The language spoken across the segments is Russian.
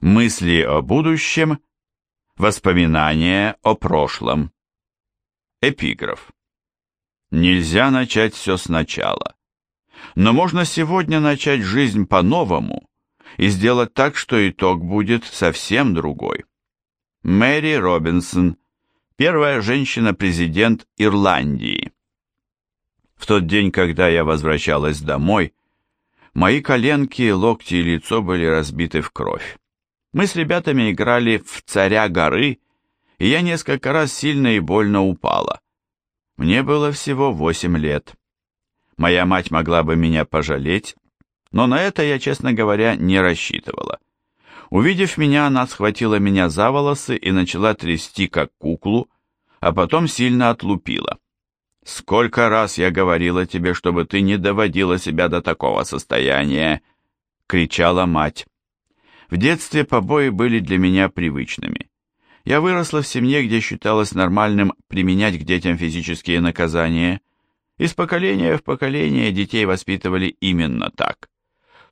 Мысли о будущем, воспоминания о прошлом. Эпиграф. Нельзя начать все сначала. Но можно сегодня начать жизнь по-новому и сделать так, что итог будет совсем другой. Мэри Робинсон, первая женщина-президент Ирландии. В тот день, когда я возвращалась домой, мои коленки, локти и лицо были разбиты в кровь. Мы с ребятами играли в «Царя горы», и я несколько раз сильно и больно упала. Мне было всего восемь лет. Моя мать могла бы меня пожалеть, но на это я, честно говоря, не рассчитывала. Увидев меня, она схватила меня за волосы и начала трясти, как куклу, а потом сильно отлупила. «Сколько раз я говорила тебе, чтобы ты не доводила себя до такого состояния!» — кричала мать. В детстве побои были для меня привычными. Я выросла в семье, где считалось нормальным применять к детям физические наказания. Из поколения в поколение детей воспитывали именно так.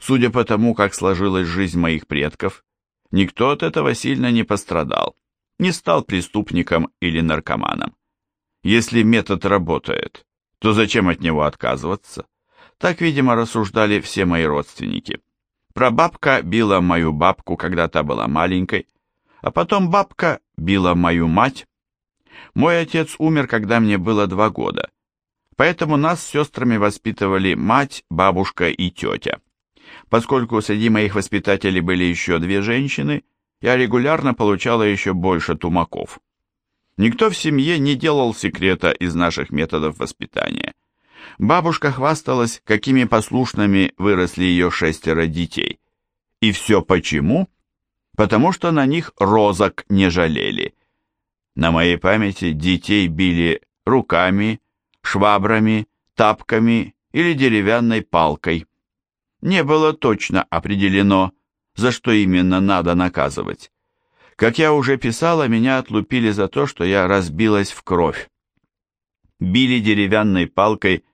Судя по тому, как сложилась жизнь моих предков, никто от этого сильно не пострадал, не стал преступником или наркоманом. Если метод работает, то зачем от него отказываться? Так, видимо, рассуждали все мои родственники. Прабабка била мою бабку, когда та была маленькой, а потом бабка била мою мать. Мой отец умер, когда мне было два года, поэтому нас с сестрами воспитывали мать, бабушка и тетя. Поскольку среди моих воспитателей были еще две женщины, я регулярно получала еще больше тумаков. Никто в семье не делал секрета из наших методов воспитания. Бабушка хвасталась, какими послушными выросли ее шестеро детей. И все почему? потому что на них розок не жалели. На моей памяти детей били руками, швабрами, тапками или деревянной палкой. Не было точно определено, за что именно надо наказывать. Как я уже писала, меня отлупили за то, что я разбилась в кровь. Били деревянной палкой,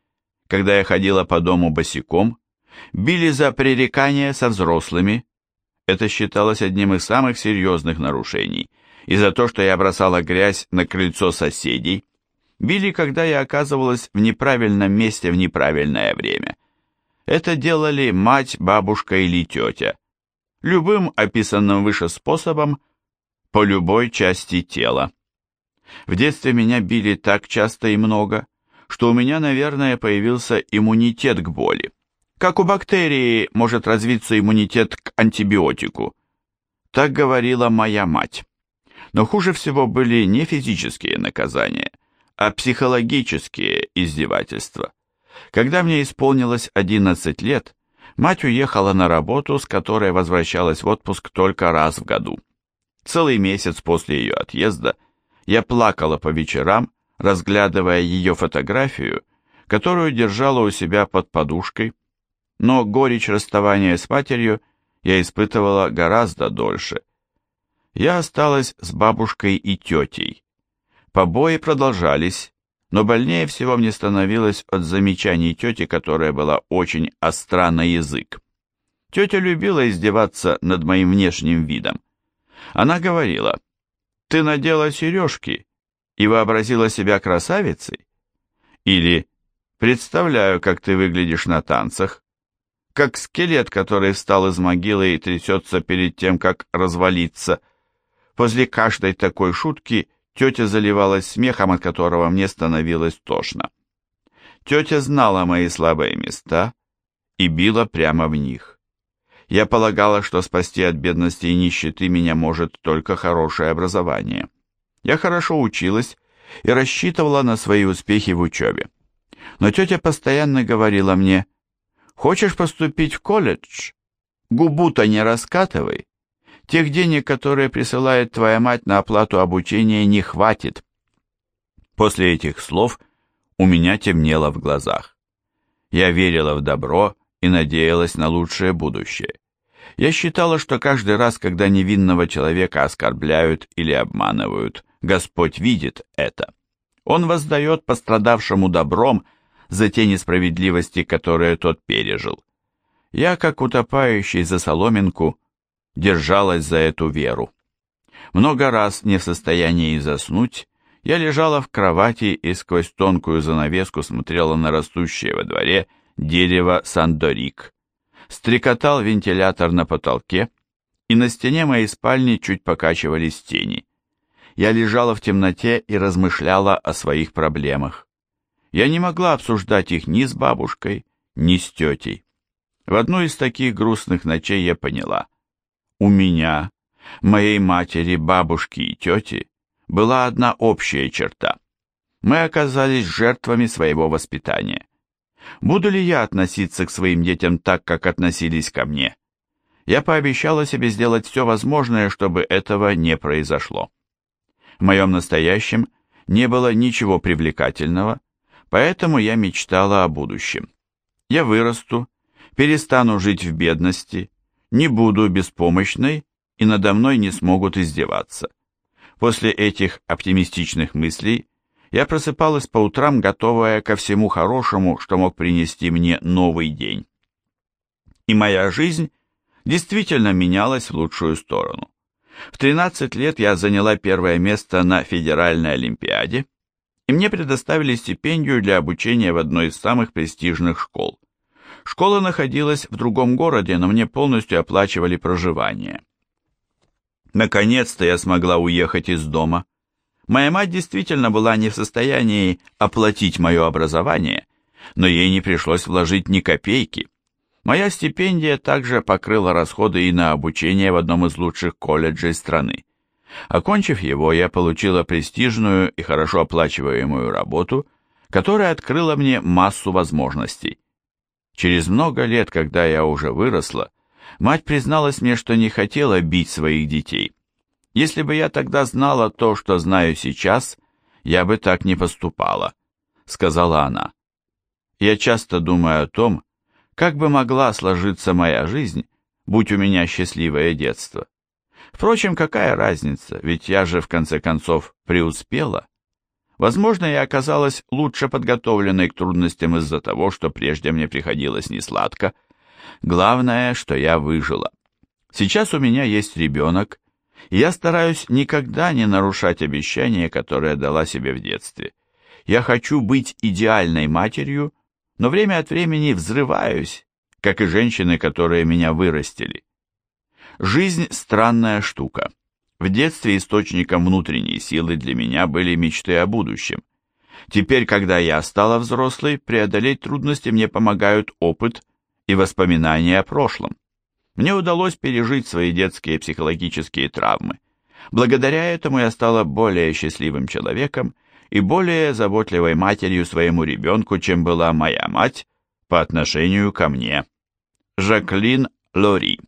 когда я ходила по дому босиком, били за пререкание со взрослыми, это считалось одним из самых серьезных нарушений, и за то, что я бросала грязь на крыльцо соседей, били, когда я оказывалась в неправильном месте в неправильное время. Это делали мать, бабушка или тетя. Любым описанным выше способом по любой части тела. В детстве меня били так часто и много, что у меня, наверное, появился иммунитет к боли. Как у бактерии может развиться иммунитет к антибиотику. Так говорила моя мать. Но хуже всего были не физические наказания, а психологические издевательства. Когда мне исполнилось 11 лет, мать уехала на работу, с которой возвращалась в отпуск только раз в году. Целый месяц после ее отъезда я плакала по вечерам, разглядывая ее фотографию, которую держала у себя под подушкой, но горечь расставания с матерью я испытывала гораздо дольше. Я осталась с бабушкой и тетей. Побои продолжались, но больнее всего мне становилось от замечаний тети, которая была очень остра на язык. Тетя любила издеваться над моим внешним видом. Она говорила, «Ты надела сережки и вообразила себя красавицей?» Или «Представляю, как ты выглядишь на танцах как скелет, который встал из могилы и трясется перед тем, как развалиться. После каждой такой шутки тетя заливалась смехом, от которого мне становилось тошно. Тетя знала мои слабые места и била прямо в них. Я полагала, что спасти от бедности и нищеты меня может только хорошее образование. Я хорошо училась и рассчитывала на свои успехи в учебе. Но тетя постоянно говорила мне, Хочешь поступить в колледж? Губу-то не раскатывай. Тех денег, которые присылает твоя мать на оплату обучения, не хватит. После этих слов у меня темнело в глазах. Я верила в добро и надеялась на лучшее будущее. Я считала, что каждый раз, когда невинного человека оскорбляют или обманывают, Господь видит это. Он воздает пострадавшему добром за те несправедливости, которые тот пережил. Я, как утопающий за соломинку, держалась за эту веру. Много раз не в состоянии заснуть, я лежала в кровати и сквозь тонкую занавеску смотрела на растущее во дворе дерево сандорик. Стрекотал вентилятор на потолке, и на стене моей спальни чуть покачивались тени. Я лежала в темноте и размышляла о своих проблемах. Я не могла обсуждать их ни с бабушкой, ни с тетей. В одну из таких грустных ночей я поняла. У меня, моей матери, бабушки и тети была одна общая черта. Мы оказались жертвами своего воспитания. Буду ли я относиться к своим детям так, как относились ко мне? Я пообещала себе сделать все возможное, чтобы этого не произошло. В моем настоящем не было ничего привлекательного, поэтому я мечтала о будущем. Я вырасту, перестану жить в бедности, не буду беспомощной и надо мной не смогут издеваться. После этих оптимистичных мыслей я просыпалась по утрам, готовая ко всему хорошему, что мог принести мне новый день. И моя жизнь действительно менялась в лучшую сторону. В 13 лет я заняла первое место на Федеральной Олимпиаде, и мне предоставили стипендию для обучения в одной из самых престижных школ. Школа находилась в другом городе, но мне полностью оплачивали проживание. Наконец-то я смогла уехать из дома. Моя мать действительно была не в состоянии оплатить мое образование, но ей не пришлось вложить ни копейки. Моя стипендия также покрыла расходы и на обучение в одном из лучших колледжей страны. Окончив его, я получила престижную и хорошо оплачиваемую работу, которая открыла мне массу возможностей. Через много лет, когда я уже выросла, мать призналась мне, что не хотела бить своих детей. Если бы я тогда знала то, что знаю сейчас, я бы так не поступала, сказала она. Я часто думаю о том, как бы могла сложиться моя жизнь, будь у меня счастливое детство. Впрочем, какая разница, ведь я же в конце концов преуспела. Возможно, я оказалась лучше подготовленной к трудностям из-за того, что прежде мне приходилось несладко. Главное, что я выжила. Сейчас у меня есть ребенок, и я стараюсь никогда не нарушать обещания, которое дала себе в детстве. Я хочу быть идеальной матерью, но время от времени взрываюсь, как и женщины, которые меня вырастили. Жизнь – странная штука. В детстве источником внутренней силы для меня были мечты о будущем. Теперь, когда я стала взрослой, преодолеть трудности мне помогают опыт и воспоминания о прошлом. Мне удалось пережить свои детские психологические травмы. Благодаря этому я стала более счастливым человеком и более заботливой матерью своему ребенку, чем была моя мать по отношению ко мне. Жаклин Лори